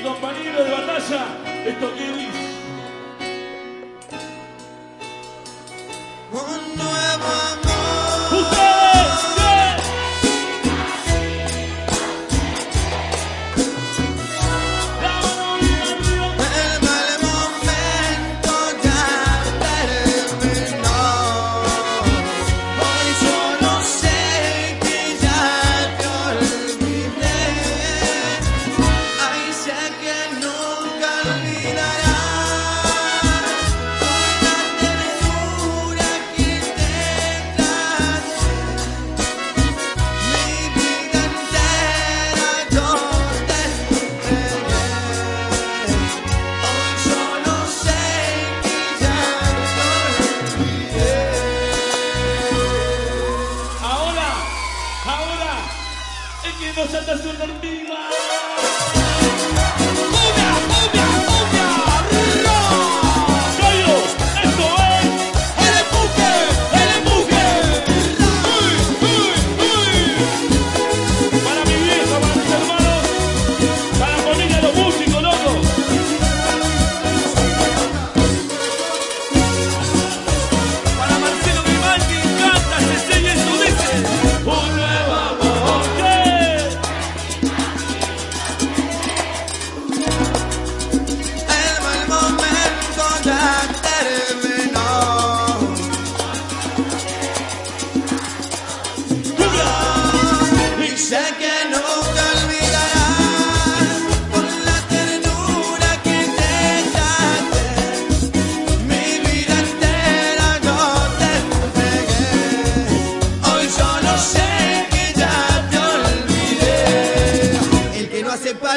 mi compañero de batalla, esto que dice. Quiero saltas una hormiga.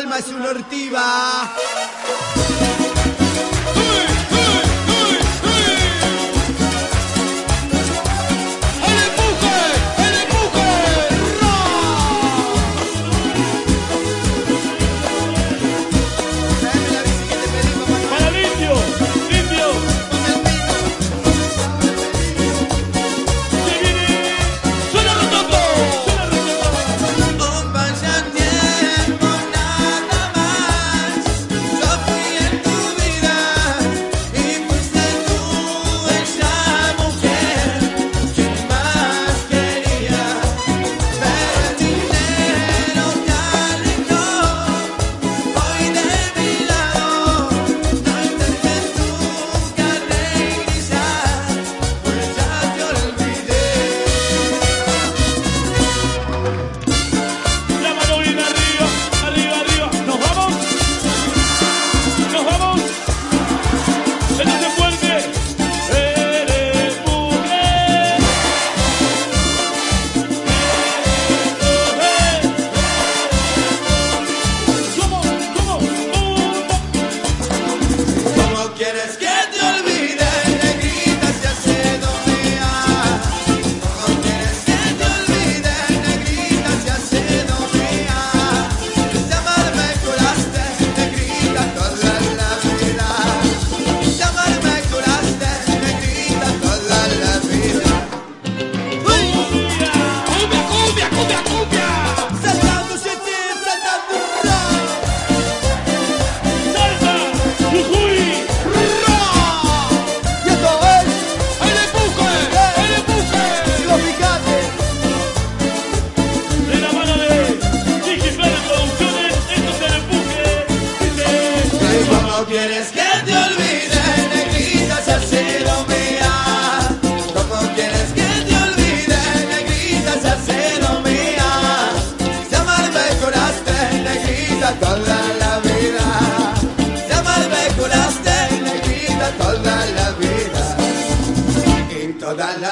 alma es una ortiva.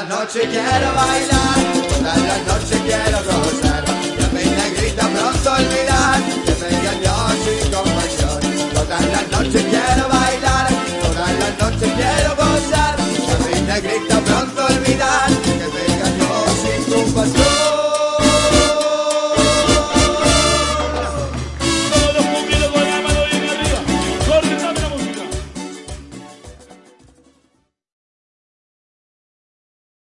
la noche quiero bailar, toda la noche